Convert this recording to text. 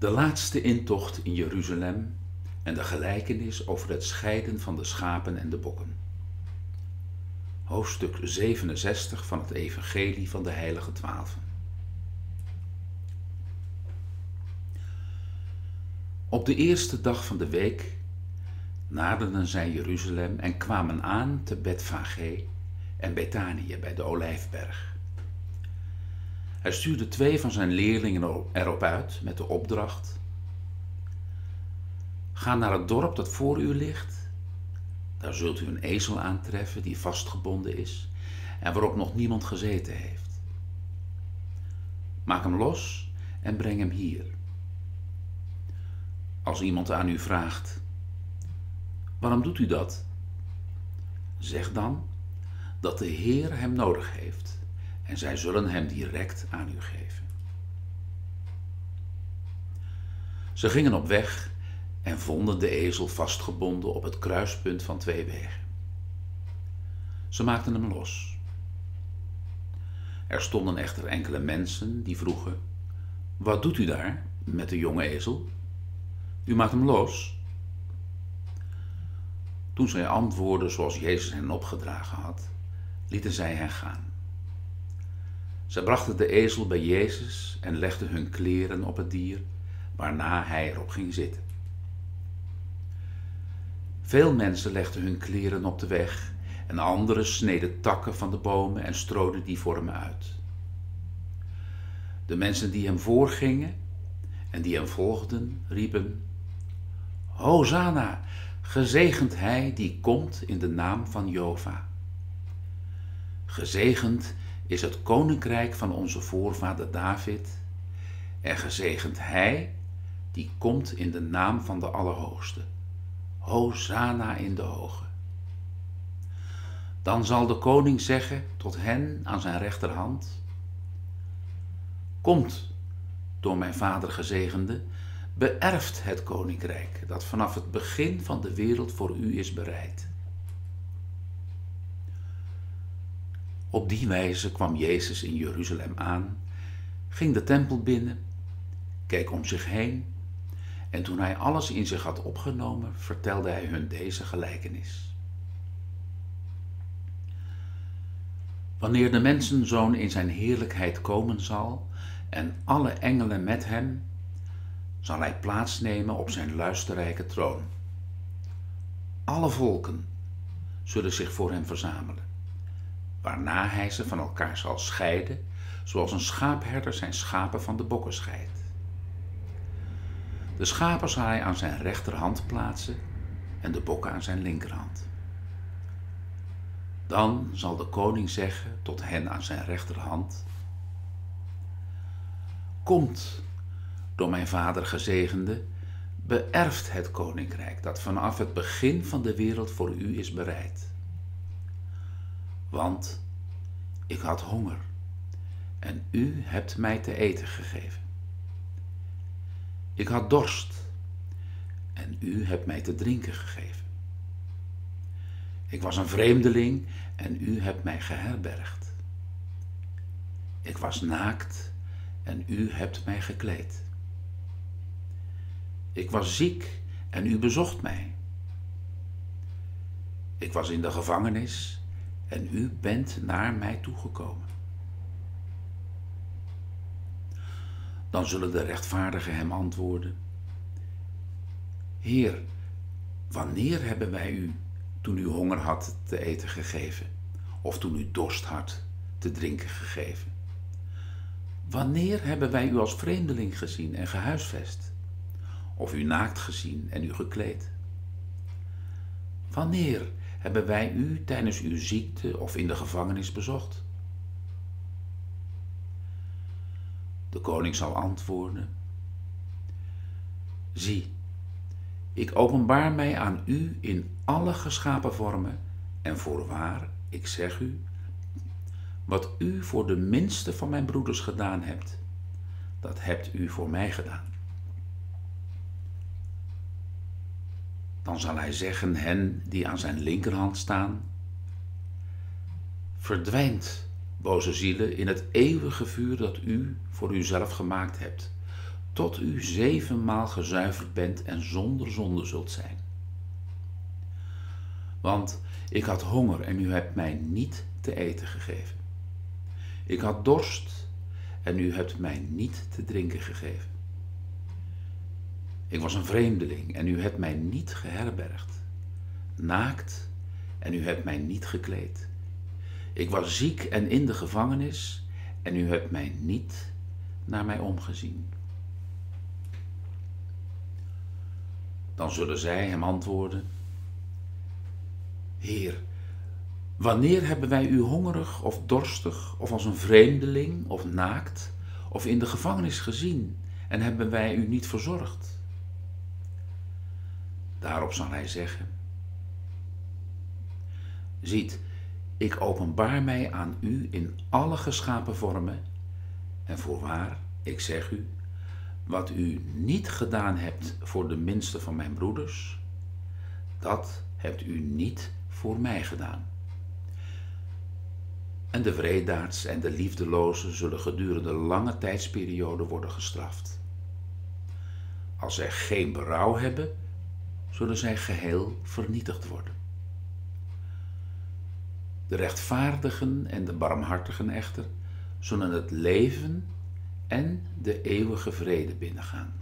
De laatste intocht in Jeruzalem en de gelijkenis over het scheiden van de schapen en de bokken. Hoofdstuk 67 van het Evangelie van de Heilige Twaalfen. Op de eerste dag van de week naderden zij Jeruzalem en kwamen aan te Betfage en Betanië bij de Olijfberg. Hij stuurde twee van zijn leerlingen erop uit met de opdracht: Ga naar het dorp dat voor u ligt. Daar zult u een ezel aantreffen die vastgebonden is en waarop nog niemand gezeten heeft. Maak hem los en breng hem hier. Als iemand aan u vraagt: Waarom doet u dat? Zeg dan dat de Heer hem nodig heeft en zij zullen hem direct aan u geven. Ze gingen op weg en vonden de ezel vastgebonden op het kruispunt van twee wegen. Ze maakten hem los. Er stonden echter enkele mensen die vroegen: Wat doet u daar met de jonge ezel? U maakt hem los. Toen zij antwoordden zoals Jezus hen opgedragen had, lieten zij hen gaan. Zij brachten de ezel bij Jezus en legden hun kleren op het dier, waarna hij erop ging zitten. Veel mensen legden hun kleren op de weg en anderen sneden takken van de bomen en strooiden die voor hem uit. De mensen die hem voorgingen en die hem volgden, riepen: Hosanna, gezegend hij die komt in de naam van Jova. Gezegend is het koninkrijk van onze voorvader David en gezegend hij die komt in de naam van de Allerhoogste. Hosanna in de hoge. Dan zal de koning zeggen tot hen aan zijn rechterhand: Komt, door mijn vader gezegende, beërft het koninkrijk dat vanaf het begin van de wereld voor u is bereid. Op die wijze kwam Jezus in Jeruzalem aan, ging de tempel binnen, keek om zich heen en toen hij alles in zich had opgenomen, vertelde hij hun deze gelijkenis. Wanneer de mensenzoon in zijn heerlijkheid komen zal en alle engelen met hem, zal hij plaatsnemen op zijn luisterrijke troon. Alle volken zullen zich voor hem verzamelen, waarna hij ze van elkaar zal scheiden, zoals een schaapherder zijn schapen van de bokken scheidt. De schapen zal hij aan zijn rechterhand plaatsen en de bokken aan zijn linkerhand. Dan zal de koning zeggen tot hen aan zijn rechterhand: Komt, door mijn vader gezegende, beërft het koninkrijk dat vanaf het begin van de wereld voor u is bereid. Want ik had honger en u hebt mij te eten gegeven. Ik had dorst en u hebt mij te drinken gegeven. Ik was een vreemdeling en u hebt mij geherbergd. Ik was naakt en u hebt mij gekleed. Ik was ziek en u bezocht mij. Ik was in de gevangenis en u bent naar mij toegekomen. Dan zullen de rechtvaardigen hem antwoorden: Heer, wanneer hebben wij u, toen u honger had, te eten gegeven, of toen u dorst had, te drinken gegeven? Wanneer hebben wij u als vreemdeling gezien en gehuisvest, of u naakt gezien en u gekleed? Wanneer hebben wij u tijdens uw ziekte of in de gevangenis bezocht? De koning zal antwoorden: Zie, ik openbaar mij aan u in alle geschapen vormen, en voorwaar, ik zeg u, wat u voor de minste van mijn broeders gedaan hebt, dat hebt u voor mij gedaan. Dan zal hij zeggen hen die aan zijn linkerhand staan: Verdwijnt boze zielen, in het eeuwige vuur dat u voor uzelf gemaakt hebt, tot u zevenmaal gezuiverd bent en zonder zonde zult zijn. Want ik had honger en u hebt mij niet te eten gegeven. Ik had dorst en u hebt mij niet te drinken gegeven. Ik was een vreemdeling en u hebt mij niet geherbergd. Naakt en u hebt mij niet gekleed. Ik was ziek en in de gevangenis en u hebt mij niet naar mij omgezien. Dan zullen zij hem antwoorden: Heer, wanneer hebben wij u hongerig of dorstig of als een vreemdeling of naakt of in de gevangenis gezien en hebben wij u niet verzorgd? Daarop zal hij zeggen: Ziet, ik openbaar mij aan u in alle geschapen vormen en voorwaar, ik zeg u, wat u niet gedaan hebt voor de minste van mijn broeders, dat hebt u niet voor mij gedaan. En de wreedaards en de liefdelozen zullen gedurende lange tijdsperiode worden gestraft. Als zij geen berouw hebben, zullen zij geheel vernietigd worden. De rechtvaardigen en de barmhartigen echter zullen het leven en de eeuwige vrede binnengaan.